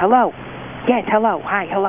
hello? Yes hello. Hi hello.